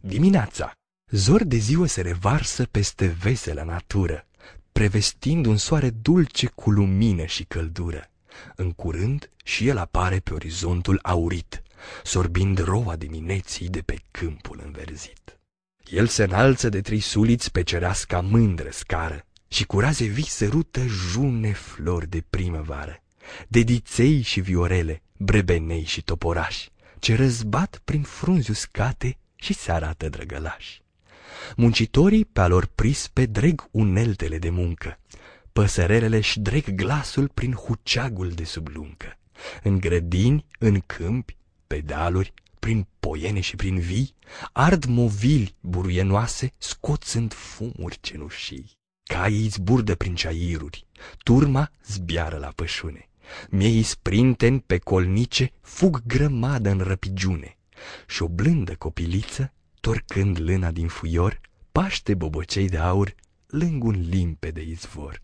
Dimineața, zor de ziua se revarsă peste vesela natură, prevestind un soare dulce cu lumină și căldură. În curând și el apare pe orizontul aurit, sorbind roa dimineții de pe câmpul înverzit. El se înalță de trei suliți pe cereasca mândră scară și cu raze vii sărută june flori de primăvară, de diței și viorele, brebenei și toporași, ce răzbat prin frunzi uscate și se arată drăgălași. Muncitorii pe alor prispe dreg uneltele de muncă, păsărelele își dreg glasul prin huceagul de sub luncă. În grădini, în câmpi, pe dealuri, prin poiene și prin vii, ard movili buruienoase, scoțând fumuri cenușii. Caii zburdă prin ceairuri, turma zbiară la pășune. Miei sprinteni pe colnice fug grămadă în răpigiune și o blândă copiliță, torcând lâna din fuior, paște bobocei de aur lângă un limpede izvor.